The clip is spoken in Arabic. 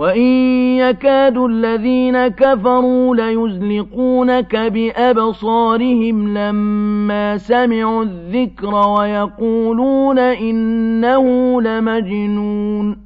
وَإِن يَكَادُ الَّذِينَ كَفَرُوا لَيُزْلِقُونَكَ بِأَبْصَارِهِمْ لَمَّا سَمِعُوا الذِّكْرَ وَيَقُولُونَ إِنَّهُ لَمَجْنُونٌ